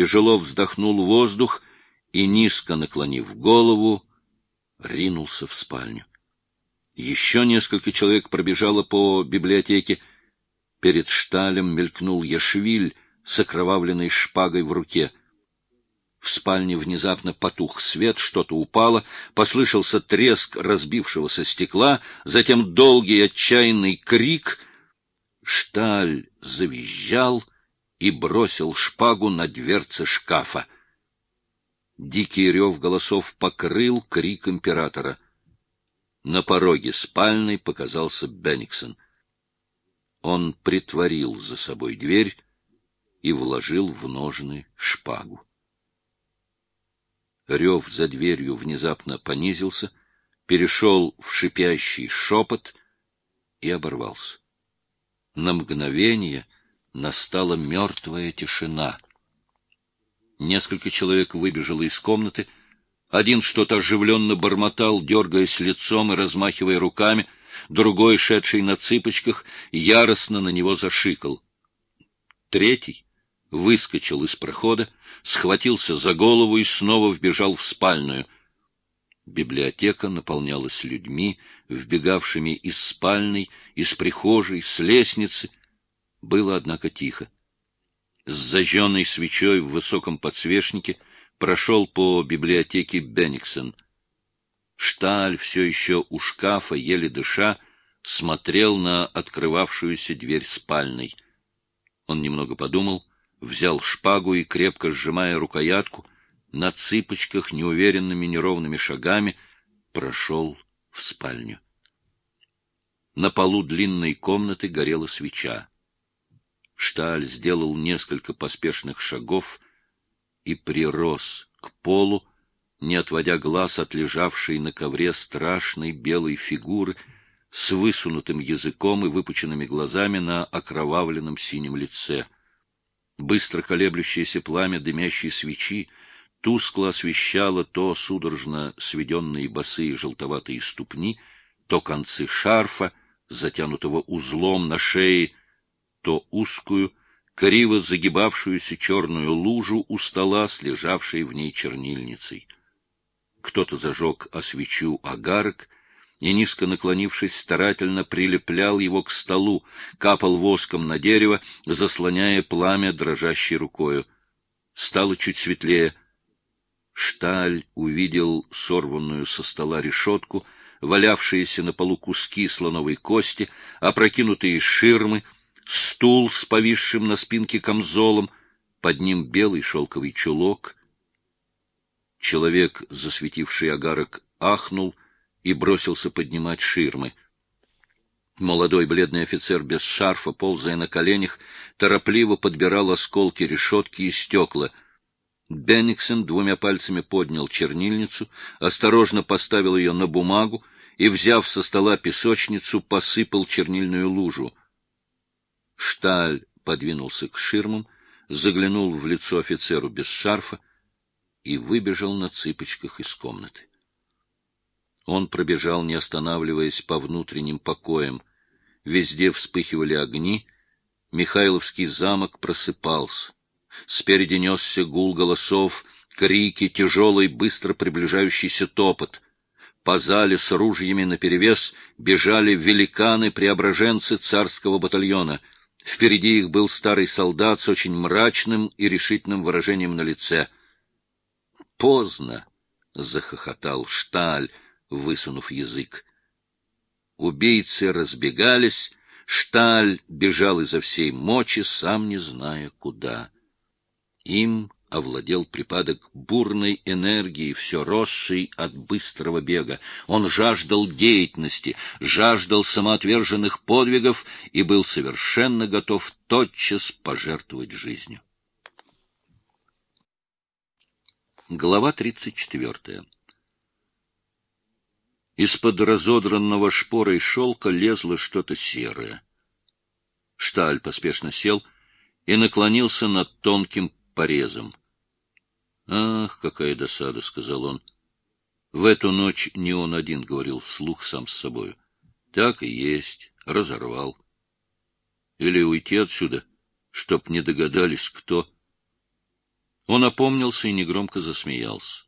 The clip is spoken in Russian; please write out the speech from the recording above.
тяжело вздохнул воздух и, низко наклонив голову, ринулся в спальню. Еще несколько человек пробежало по библиотеке. Перед шталем мелькнул Яшвиль с окровавленной шпагой в руке. В спальне внезапно потух свет, что-то упало, послышался треск разбившегося стекла, затем долгий отчаянный крик. Шталь завизжал и бросил шпагу на дверцы шкафа. Дикий рев голосов покрыл крик императора. На пороге спальной показался Бенниксон. Он притворил за собой дверь и вложил в ножны шпагу. Рев за дверью внезапно понизился, перешел в шипящий шепот и оборвался. На мгновение настала мертвая тишина. Несколько человек выбежало из комнаты. Один что-то оживленно бормотал, дергаясь лицом и размахивая руками, другой, шедший на цыпочках, яростно на него зашикал. Третий выскочил из прохода, схватился за голову и снова вбежал в спальную. Библиотека наполнялась людьми, вбегавшими из спальной, из прихожей, с лестницы. Было, однако, тихо. С зажженной свечой в высоком подсвечнике прошел по библиотеке Бенниксон. Шталь, все еще у шкафа, еле дыша, смотрел на открывавшуюся дверь спальной. Он немного подумал — взял шпагу и, крепко сжимая рукоятку, на цыпочках неуверенными неровными шагами прошел в спальню. На полу длинной комнаты горела свеча. Шталь сделал несколько поспешных шагов и прирос к полу, не отводя глаз от лежавшей на ковре страшной белой фигуры с высунутым языком и выпученными глазами на окровавленном синем лице — Быстро колеблющееся пламя дымящей свечи тускло освещало то судорожно сведенные босые желтоватые ступни, то концы шарфа, затянутого узлом на шее, то узкую, криво загибавшуюся черную лужу у стола с лежавшей в ней чернильницей. Кто-то зажег о свечу агарок — и, низко наклонившись, старательно прилеплял его к столу, капал воском на дерево, заслоняя пламя дрожащей рукою. Стало чуть светлее. Шталь увидел сорванную со стола решетку, валявшиеся на полу куски слоновой кости, опрокинутые ширмы, стул с повисшим на спинке камзолом, под ним белый шелковый чулок. Человек, засветивший агарок, ахнул и бросился поднимать ширмы. Молодой бледный офицер без шарфа, ползая на коленях, торопливо подбирал осколки решетки и стекла. Бенниксон двумя пальцами поднял чернильницу, осторожно поставил ее на бумагу и, взяв со стола песочницу, посыпал чернильную лужу. Шталь подвинулся к ширмам, заглянул в лицо офицеру без шарфа и выбежал на цыпочках из комнаты. Он пробежал, не останавливаясь, по внутренним покоям. Везде вспыхивали огни. Михайловский замок просыпался. Спереди несся гул голосов, крики, тяжелый, быстро приближающийся топот. По зале с ружьями наперевес бежали великаны-преображенцы царского батальона. Впереди их был старый солдат с очень мрачным и решительным выражением на лице. «Поздно!» — захохотал Шталь, высунув язык. Убийцы разбегались, Шталь бежал изо всей мочи, сам не зная куда. Им овладел припадок бурной энергии, все росший от быстрого бега. Он жаждал деятельности, жаждал самоотверженных подвигов и был совершенно готов тотчас пожертвовать жизнью. Глава тридцать четвертая из-под разодранного шпорой шелка лезло что-то серое. Шталь поспешно сел и наклонился над тонким порезом. «Ах, какая досада!» — сказал он. В эту ночь не он один говорил вслух сам с собою. «Так и есть, разорвал. Или уйти отсюда, чтоб не догадались, кто...» Он опомнился и негромко засмеялся.